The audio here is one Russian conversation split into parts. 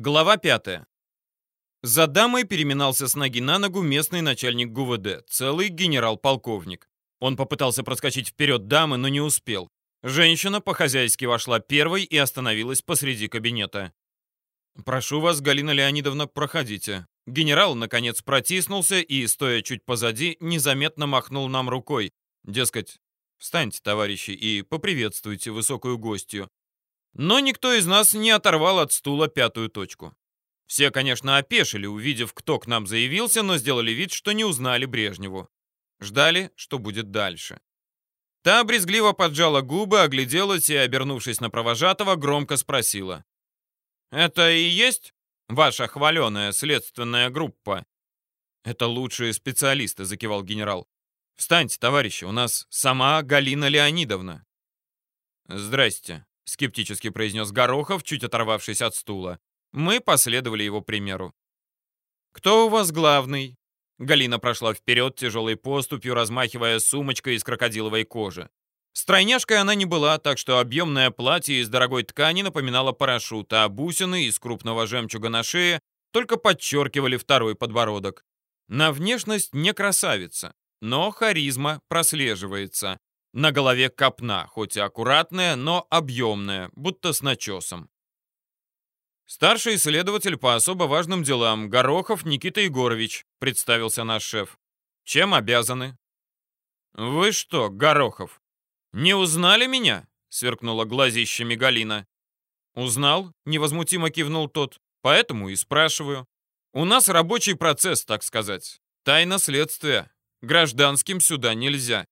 Глава 5. За дамой переминался с ноги на ногу местный начальник ГУВД, целый генерал-полковник. Он попытался проскочить вперед дамы, но не успел. Женщина по-хозяйски вошла первой и остановилась посреди кабинета. «Прошу вас, Галина Леонидовна, проходите». Генерал, наконец, протиснулся и, стоя чуть позади, незаметно махнул нам рукой. Дескать, встаньте, товарищи, и поприветствуйте высокую гостью. Но никто из нас не оторвал от стула пятую точку. Все, конечно, опешили, увидев, кто к нам заявился, но сделали вид, что не узнали Брежневу. Ждали, что будет дальше. Та брезгливо поджала губы, огляделась и, обернувшись на провожатого, громко спросила. «Это и есть ваша хваленая следственная группа?» «Это лучшие специалисты», — закивал генерал. «Встаньте, товарищи, у нас сама Галина Леонидовна». «Здрасте», скептически произнес Горохов, чуть оторвавшись от стула. Мы последовали его примеру. «Кто у вас главный?» Галина прошла вперед тяжелой поступью, размахивая сумочкой из крокодиловой кожи. Стройняшкой она не была, так что объемное платье из дорогой ткани напоминало парашют, а бусины из крупного жемчуга на шее только подчеркивали второй подбородок. На внешность не красавица, но харизма прослеживается. На голове копна, хоть и аккуратная, но объемная, будто с начесом. Старший следователь по особо важным делам Горохов Никита Егорович, представился наш шеф. Чем обязаны? Вы что, Горохов, не узнали меня? сверкнула глазищами Галина. Узнал, невозмутимо кивнул тот. Поэтому и спрашиваю. У нас рабочий процесс, так сказать. Тайна следствия. Гражданским сюда нельзя.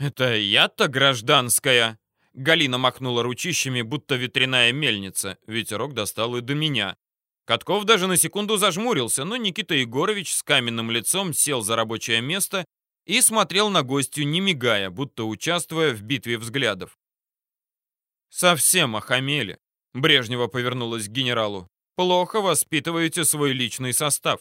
«Это я-то гражданская!» Галина махнула ручищами, будто ветряная мельница. Ветерок достал и до меня. Катков даже на секунду зажмурился, но Никита Егорович с каменным лицом сел за рабочее место и смотрел на гостью, не мигая, будто участвуя в битве взглядов. «Совсем охамели», — Брежнева повернулась к генералу. «Плохо воспитываете свой личный состав».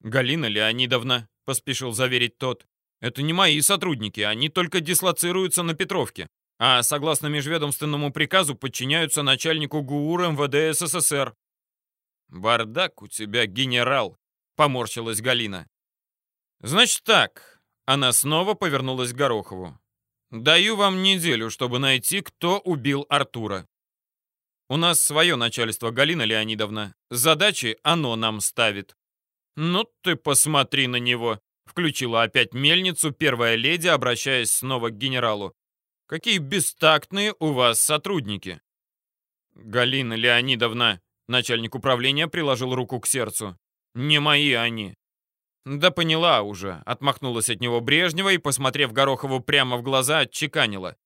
«Галина Леонидовна», — поспешил заверить тот, это не мои сотрудники, они только дислоцируются на Петровке, а согласно межведомственному приказу подчиняются начальнику ГУР МВД СССР. «Бардак у тебя, генерал», — поморщилась Галина. «Значит так», — она снова повернулась к Горохову. «Даю вам неделю, чтобы найти, кто убил Артура. У нас свое начальство, Галина Леонидовна. Задачи оно нам ставит». «Ну ты посмотри на него», Включила опять мельницу первая леди, обращаясь снова к генералу. «Какие бестактные у вас сотрудники!» «Галина Леонидовна», начальник управления приложил руку к сердцу. «Не мои они». «Да поняла уже», — отмахнулась от него Брежнева и, посмотрев Горохову прямо в глаза, отчеканила.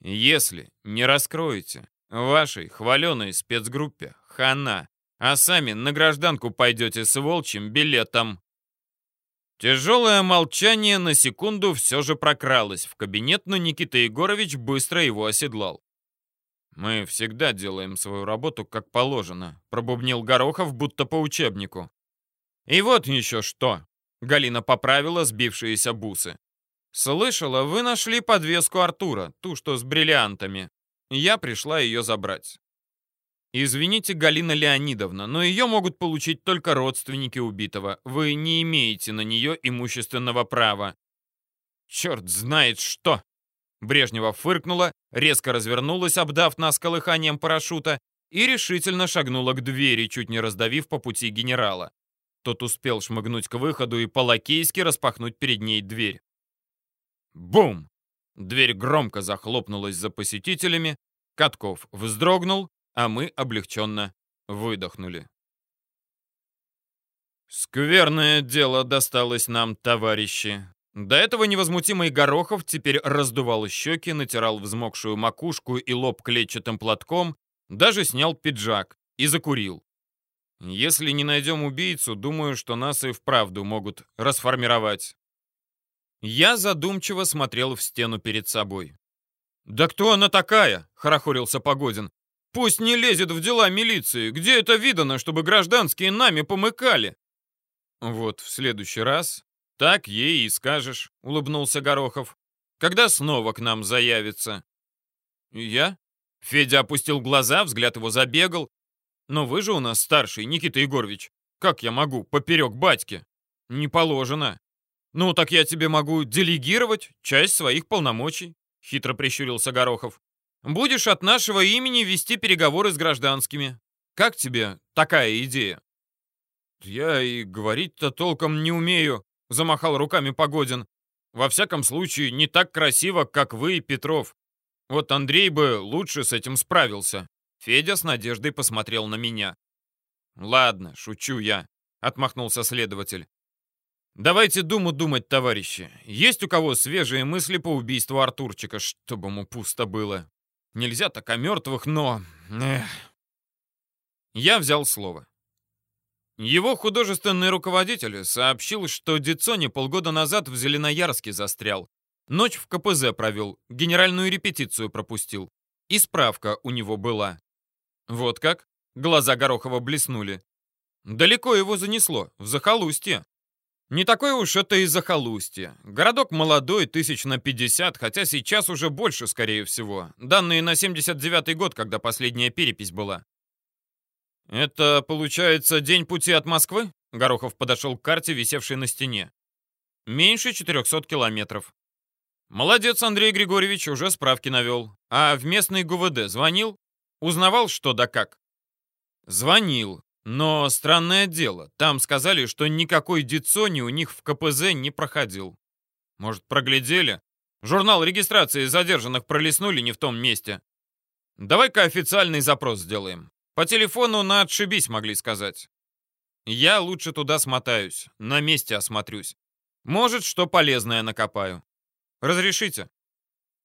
«Если не раскроете вашей хваленой спецгруппе хана, а сами на гражданку пойдете с волчьим билетом». Тяжелое молчание на секунду все же прокралось в кабинет, но Никита Егорович быстро его оседлал. «Мы всегда делаем свою работу как положено», — пробубнил Горохов, будто по учебнику. «И вот еще что!» — Галина поправила сбившиеся бусы. «Слышала, вы нашли подвеску Артура, ту, что с бриллиантами. Я пришла ее забрать. «Извините, Галина Леонидовна, но ее могут получить только родственники убитого. Вы не имеете на нее имущественного права». «Черт знает что!» Брежнева фыркнула, резко развернулась, обдав нас колыханием парашюта, и решительно шагнула к двери, чуть не раздавив по пути генерала. Тот успел шмыгнуть к выходу и по-лакейски распахнуть перед ней дверь. Бум! Дверь громко захлопнулась за посетителями, Катков вздрогнул, а мы облегченно выдохнули. Скверное дело досталось нам, товарищи. До этого невозмутимый Горохов теперь раздувал щеки, натирал взмокшую макушку и лоб клетчатым платком, даже снял пиджак и закурил. Если не найдем убийцу, думаю, что нас и вправду могут расформировать. Я задумчиво смотрел в стену перед собой. «Да кто она такая?» — хорохорился Погодин. Пусть не лезет в дела милиции. Где это видано, чтобы гражданские нами помыкали? Вот в следующий раз так ей и скажешь, улыбнулся Горохов. Когда снова к нам заявится? Я? Федя опустил глаза, взгляд его забегал. Но вы же у нас старший, Никита Егорович. Как я могу поперек батьки? Не положено. Ну, так я тебе могу делегировать часть своих полномочий, хитро прищурился Горохов. Будешь от нашего имени вести переговоры с гражданскими. Как тебе такая идея? Я и говорить-то толком не умею, замахал руками Погодин. Во всяком случае, не так красиво, как вы и Петров. Вот Андрей бы лучше с этим справился. Федя с надеждой посмотрел на меня. «Ладно, шучу я», — отмахнулся следователь. «Давайте думу думать, товарищи. Есть у кого свежие мысли по убийству Артурчика, чтобы ему пусто было? Нельзя так о мертвых, но... Эх». Я взял слово. Его художественный руководитель сообщил, что Дицони полгода назад в Зеленоярске застрял. Ночь в КПЗ провел, генеральную репетицию пропустил. И справка у него была. Вот как? Глаза Горохова блеснули. Далеко его занесло, в захолустье. Не такое уж это и захолустье. Городок молодой, тысяч на 50, хотя сейчас уже больше, скорее всего. Данные на 79-й год, когда последняя перепись была. «Это, получается, день пути от Москвы?» Горохов подошел к карте, висевшей на стене. «Меньше 400 километров». «Молодец, Андрей Григорьевич, уже справки навел. А в местный ГУВД звонил? Узнавал, что да как?» «Звонил. Но странное дело. Там сказали, что никакой Дицони у них в КПЗ не проходил. Может, проглядели? Журнал регистрации задержанных пролистнули не в том месте. Давай-ка официальный запрос сделаем. По телефону на отшибись могли сказать. Я лучше туда смотаюсь, на месте осмотрюсь. Может, что полезное накопаю. Разрешите?»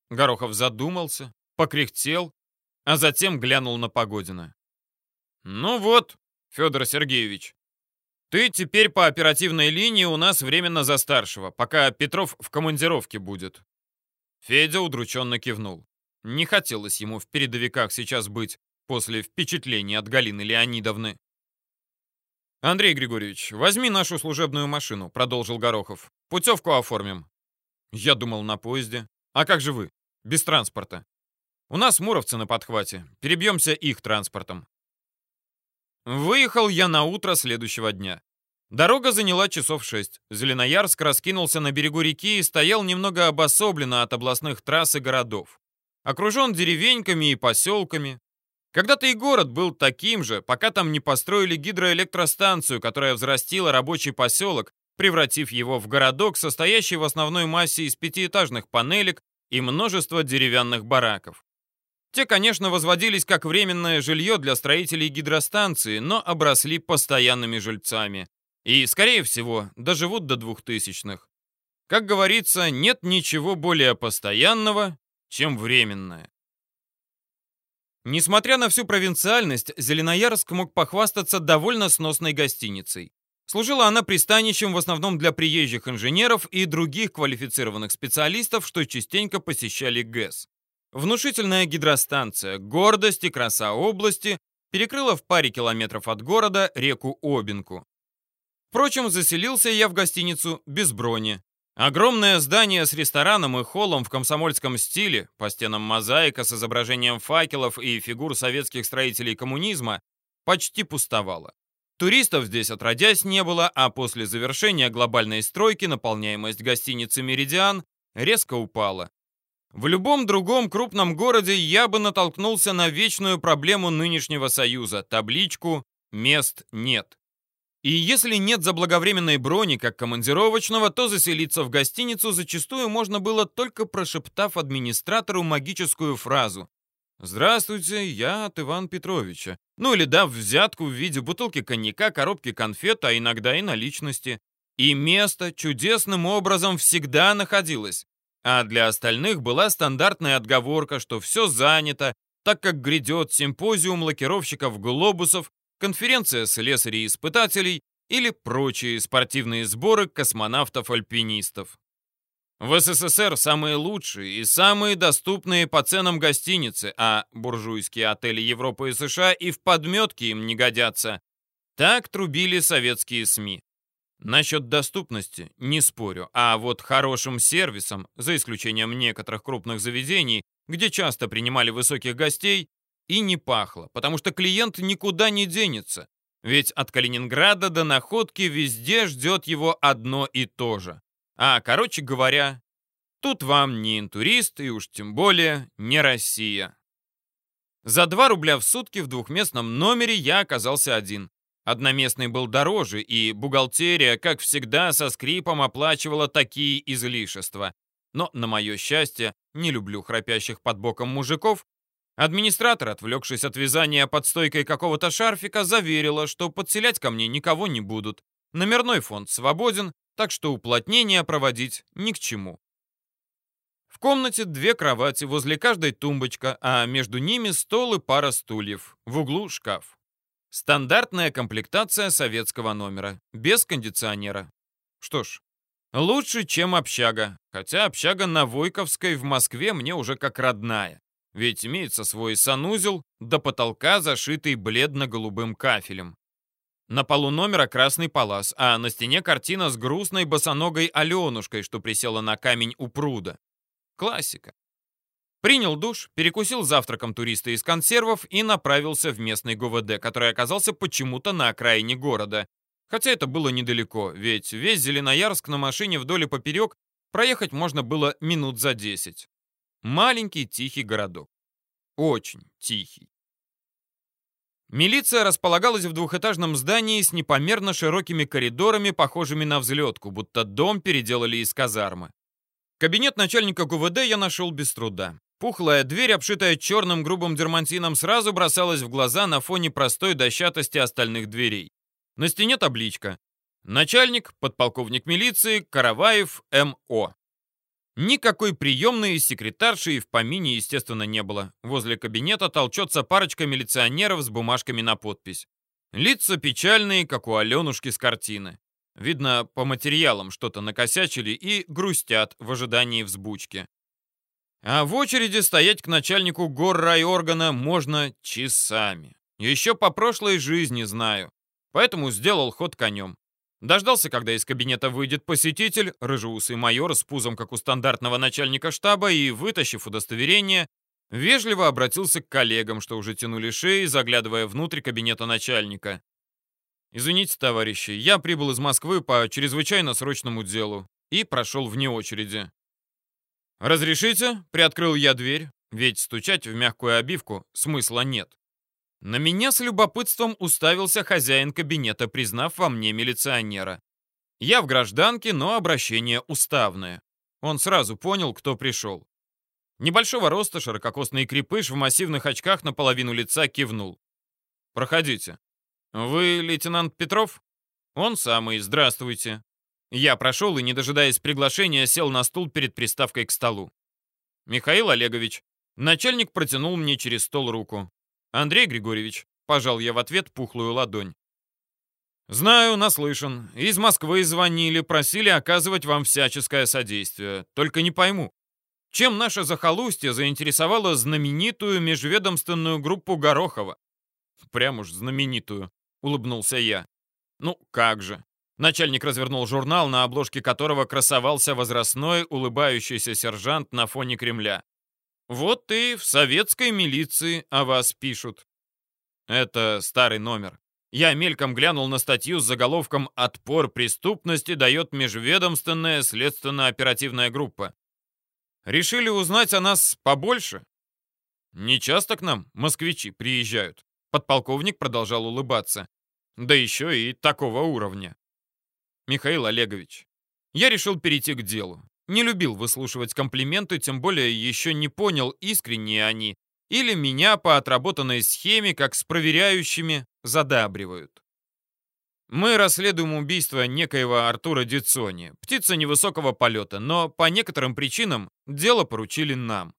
Горохов задумался, покряхтел, а затем глянул на Погодина. «Ну вот, Федор Сергеевич, ты теперь по оперативной линии у нас временно за старшего, пока Петров в командировке будет». Федя удрученно кивнул. Не хотелось ему в передовиках сейчас быть, после впечатления от Галины Леонидовны. «Андрей Григорьевич, возьми нашу служебную машину», — продолжил Горохов. «Путевку оформим». Я думал, на поезде. А как же вы? Без транспорта. У нас муровцы на подхвате. Перебьемся их транспортом. Выехал я на утро следующего дня. Дорога заняла часов шесть. Зеленоярск раскинулся на берегу реки и стоял немного обособленно от областных трасс и городов. Окружен деревеньками и поселками, когда-то и город был таким же, пока там не построили гидроэлектростанцию, которая взрастила рабочий поселок, превратив его в городок, состоящий в основной массе из пятиэтажных панелек и множества деревянных бараков. Те, конечно, возводились как временное жилье для строителей гидростанции, но обросли постоянными жильцами. И, скорее всего, доживут до двухтысячных. Как говорится, нет ничего более постоянного, чем временное. Несмотря на всю провинциальность, Зеленоярск мог похвастаться довольно сносной гостиницей. Служила она пристанищем в основном для приезжих инженеров и других квалифицированных специалистов, что частенько посещали ГЭС. Внушительная гидростанция, гордость и краса области, перекрыла в паре километров от города реку Обинку. Впрочем, заселился я в гостиницу без брони. Огромное здание с рестораном и холлом в комсомольском стиле, по стенам мозаика с изображением факелов и фигур советских строителей коммунизма, почти пустовало. Туристов здесь отродясь не было, а после завершения глобальной стройки наполняемость гостиницы «Меридиан» резко упала. В любом другом крупном городе я бы натолкнулся на вечную проблему нынешнего союза – табличку «Мест нет». И если нет заблаговременной брони как командировочного, то заселиться в гостиницу зачастую можно было только прошептав администратору магическую фразу «Здравствуйте, я от Ивана Петровича». Ну или дав взятку в виде бутылки коньяка, коробки конфет, а иногда и наличности. И место чудесным образом всегда находилось. А для остальных была стандартная отговорка, что все занято, так как грядет симпозиум лакировщиков глобусов конференция слесарей-испытателей или прочие спортивные сборы космонавтов-альпинистов. В СССР самые лучшие и самые доступные по ценам гостиницы, а буржуйские отели Европы и США и в подметке им не годятся. Так трубили советские СМИ. Насчет доступности не спорю, а вот хорошим сервисом, за исключением некоторых крупных заведений, где часто принимали высоких гостей, и не пахло, потому что клиент никуда не денется. Ведь от Калининграда до Находки везде ждет его одно и то же. А, короче говоря, тут вам не интурист и уж тем более не Россия. За 2 рубля в сутки в двухместном номере я оказался один. Одноместный был дороже, и бухгалтерия, как всегда, со скрипом оплачивала такие излишества. Но, на мое счастье, не люблю храпящих под боком мужиков, Администратор, отвлекшись от вязания под стойкой какого-то шарфика, заверила, что подселять ко мне никого не будут. Номерной фонд свободен, так что уплотнение проводить ни к чему. В комнате две кровати, возле каждой тумбочка, а между ними стол и пара стульев. В углу шкаф. Стандартная комплектация советского номера, без кондиционера. Что ж, лучше, чем общага. Хотя общага на Войковской в Москве мне уже как родная ведь имеется свой санузел до потолка, зашитый бледно-голубым кафелем. На полу номера красный палас, а на стене картина с грустной босоногой Аленушкой, что присела на камень у пруда. Классика. Принял душ, перекусил завтраком туриста из консервов и направился в местный ГУВД, который оказался почему-то на окраине города. Хотя это было недалеко, ведь весь Зеленоярск на машине вдоль и поперек проехать можно было минут за 10. Маленький тихий городок. Очень тихий. Милиция располагалась в двухэтажном здании с непомерно широкими коридорами, похожими на взлетку, будто дом переделали из казармы. Кабинет начальника ГУВД я нашел без труда. Пухлая дверь, обшитая черным грубым дермантином, сразу бросалась в глаза на фоне простой дощатости остальных дверей. На стене табличка. Начальник, подполковник милиции, Караваев М.О. Никакой приемной и секретарши и в помине, естественно, не было. Возле кабинета толчется парочка милиционеров с бумажками на подпись. Лица печальные, как у Аленушки с картины. Видно, по материалам что-то накосячили и грустят в ожидании взбучки. А в очереди стоять к начальнику гор райоргана можно часами. Еще по прошлой жизни знаю. Поэтому сделал ход конем. Дождался, когда из кабинета выйдет посетитель, рыжеусый майор с пузом, как у стандартного начальника штаба, и, вытащив удостоверение, вежливо обратился к коллегам, что уже тянули шеи, заглядывая внутрь кабинета начальника. «Извините, товарищи, я прибыл из Москвы по чрезвычайно срочному делу и прошел вне очереди». «Разрешите?» — приоткрыл я дверь, ведь стучать в мягкую обивку смысла нет. На меня с любопытством уставился хозяин кабинета, признав во мне милиционера. Я в гражданке, но обращение уставное. Он сразу понял, кто пришел. Небольшого роста ширококосный крепыш в массивных очках наполовину лица кивнул. «Проходите. Вы лейтенант Петров?» «Он самый. Здравствуйте». Я прошел и, не дожидаясь приглашения, сел на стул перед приставкой к столу. «Михаил Олегович». Начальник протянул мне через стол руку. «Андрей Григорьевич», — пожал я в ответ пухлую ладонь. «Знаю, наслышан. Из Москвы звонили, просили оказывать вам всяческое содействие. Только не пойму, чем наше захолустье заинтересовало знаменитую межведомственную группу Горохова?» «Прям уж знаменитую», — улыбнулся я. «Ну, как же». Начальник развернул журнал, на обложке которого красовался возрастной улыбающийся сержант на фоне Кремля. Вот и в советской милиции о вас пишут. Это старый номер. Я мельком глянул на статью с заголовком «Отпор преступности дает межведомственная следственно-оперативная группа». Решили узнать о нас побольше? Не часто к нам москвичи приезжают. Подполковник продолжал улыбаться. Да еще и такого уровня. Михаил Олегович, я решил перейти к делу. Не любил выслушивать комплименты, тем более еще не понял, искренние они, или меня по отработанной схеме, как с проверяющими, задабривают. Мы расследуем убийство некоего Артура Дицони, птица невысокого полета, но по некоторым причинам дело поручили нам.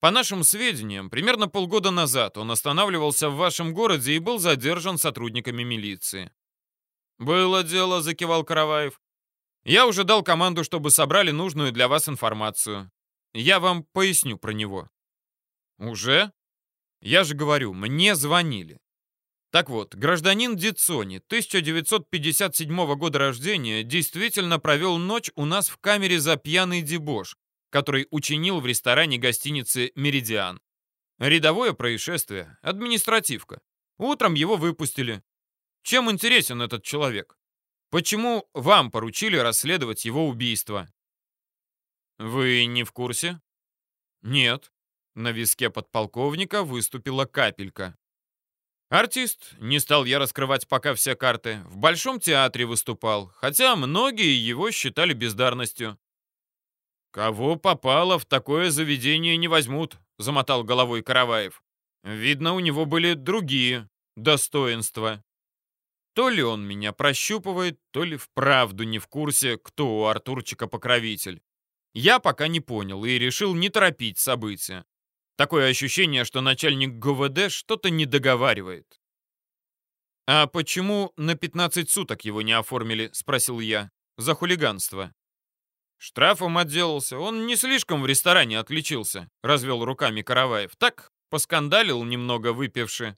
По нашим сведениям, примерно полгода назад он останавливался в вашем городе и был задержан сотрудниками милиции. «Было дело», — закивал Караваев. Я уже дал команду, чтобы собрали нужную для вас информацию. Я вам поясню про него. Уже? Я же говорю, мне звонили. Так вот, гражданин Дицони, 1957 года рождения, действительно провел ночь у нас в камере за пьяный дебош, который учинил в ресторане гостиницы «Меридиан». Рядовое происшествие, административка. Утром его выпустили. Чем интересен этот человек? Почему вам поручили расследовать его убийство? Вы не в курсе? Нет. На виске подполковника выступила капелька. Артист, не стал я раскрывать пока все карты, в Большом театре выступал, хотя многие его считали бездарностью. «Кого попало, в такое заведение не возьмут», — замотал головой Караваев. «Видно, у него были другие достоинства». То ли он меня прощупывает, то ли вправду не в курсе, кто у Артурчика покровитель. Я пока не понял и решил не торопить события. Такое ощущение, что начальник ГВД что-то не договаривает. «А почему на 15 суток его не оформили?» — спросил я. «За хулиганство». Штрафом отделался. Он не слишком в ресторане отличился, развел руками Караваев. Так, поскандалил немного выпивши.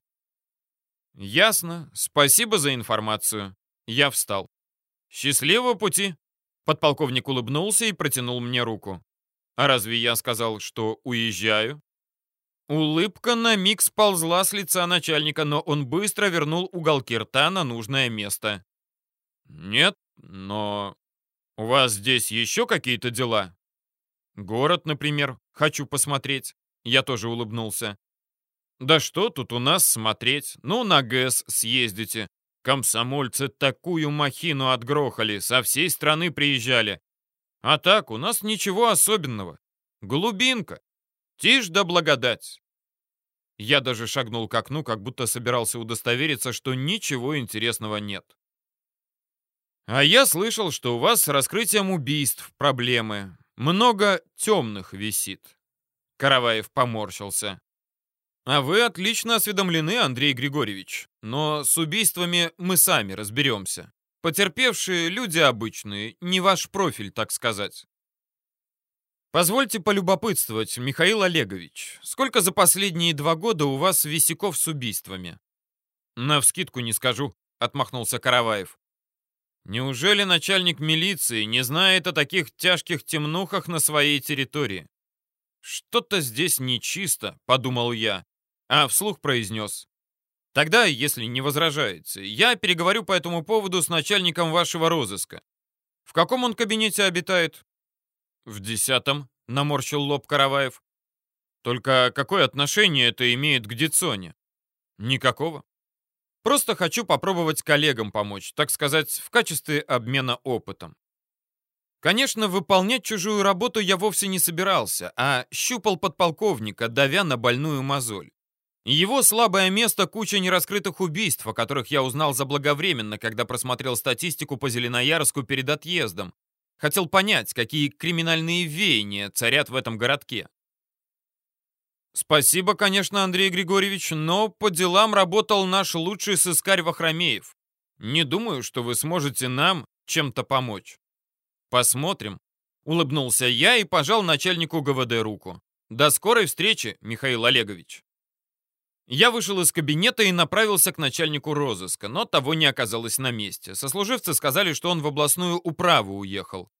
Ясно. Спасибо за информацию. Я встал. Счастливого пути. Подполковник улыбнулся и протянул мне руку. А разве я сказал, что уезжаю? Улыбка на миг сползла с лица начальника, но он быстро вернул уголки рта на нужное место. «Нет, но «У вас здесь еще какие-то дела?» «Город, например, хочу посмотреть». Я тоже улыбнулся. «Да что тут у нас смотреть? Ну, на ГЭС съездите. Комсомольцы такую махину отгрохали, со всей страны приезжали. А так, у нас ничего особенного. Глубинка. Тишь да благодать». Я даже шагнул к окну, как будто собирался удостовериться, что ничего интересного нет. А я слышал, что у вас с раскрытием убийств проблемы. Много темных висит. Караваев поморщился. А вы отлично осведомлены, Андрей Григорьевич. Но с убийствами мы сами разберемся. Потерпевшие люди обычные, не ваш профиль, так сказать. Позвольте полюбопытствовать, Михаил Олегович, сколько за последние два года у вас висяков с убийствами? Навскидку не скажу, отмахнулся Караваев. Неужели начальник милиции не знает о таких тяжких темнухах на своей территории? Что-то здесь нечисто, подумал я, а вслух произнес. Тогда, если не возражаете, я переговорю по этому поводу с начальником вашего розыска. В каком он кабинете обитает? В десятом, наморщил лоб Караваев. Только какое отношение это имеет к Дицоне? Никакого. Просто хочу попробовать коллегам помочь, так сказать, в качестве обмена опытом. Конечно, выполнять чужую работу я вовсе не собирался, а щупал подполковника, давя на больную мозоль. Его слабое место — куча нераскрытых убийств, о которых я узнал заблаговременно, когда просмотрел статистику по Зеленоярску перед отъездом. Хотел понять, какие криминальные веяния царят в этом городке. Спасибо, конечно, Андрей Григорьевич, но по делам работал наш лучший сыскарь Вахромеев. Не думаю, что вы сможете нам чем-то помочь. Посмотрим. Улыбнулся я и пожал начальнику ГВД руку. До скорой встречи, Михаил Олегович. Я вышел из кабинета и направился к начальнику розыска, но того не оказалось на месте. Сослуживцы сказали, что он в областную управу уехал.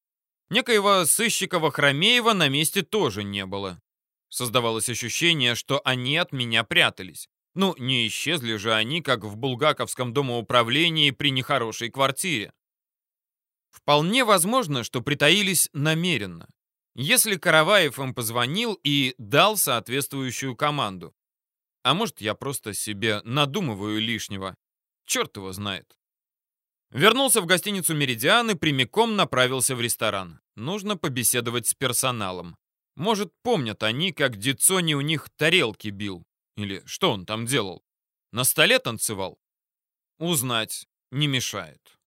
Некоего сыщика Вахромеева на месте тоже не было. Создавалось ощущение, что они от меня прятались. Ну, не исчезли же они, как в Булгаковском домоуправлении при нехорошей квартире. Вполне возможно, что притаились намеренно. Если Караваев им позвонил и дал соответствующую команду. А может, я просто себе надумываю лишнего. Черт его знает. Вернулся в гостиницу «Меридиан» и прямиком направился в ресторан. Нужно побеседовать с персоналом. Может, помнят они, как Дицони у них тарелки бил. Или что он там делал? На столе танцевал? Узнать не мешает.